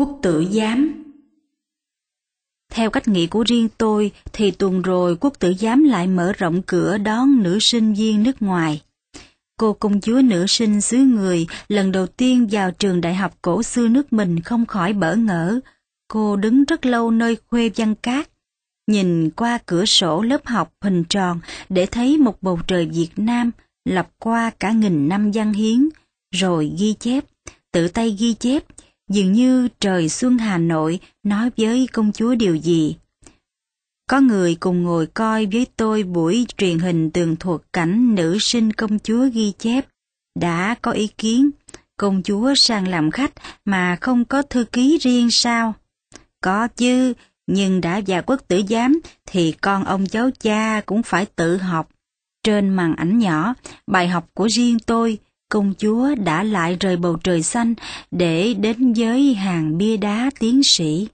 Quốc tử giám Theo cách nghĩ của riêng tôi thì tuần rồi quốc tử giám lại mở rộng cửa đón nữ sinh viên nước ngoài. Cô công chúa nữ sinh xứ người lần đầu tiên vào trường đại học cổ xưa nước mình không khỏi bỡ ngỡ. Cô đứng rất lâu nơi khuê văn cát, nhìn qua cửa sổ lớp học hình tròn để thấy một bầu trời Việt Nam lập qua cả nghìn năm văn hiến, rồi ghi chép, tự tay ghi chép, dường như trời xuân Hà Nội nói với công chúa điều gì. Có người cùng ngồi coi với tôi buổi truyền hình tường thuật cảnh nữ sinh công chúa ghi chép, đã có ý kiến, công chúa sang làm khách mà không có thư ký riêng sao? Có chứ, nhưng đã già quốc tử giám thì con ông cháu cha cũng phải tự học. Trên màn ảnh nhỏ, bài học của riêng tôi, công chúa đã lại rời bầu trời xanh để đến với hàng bia đá tiến sĩ.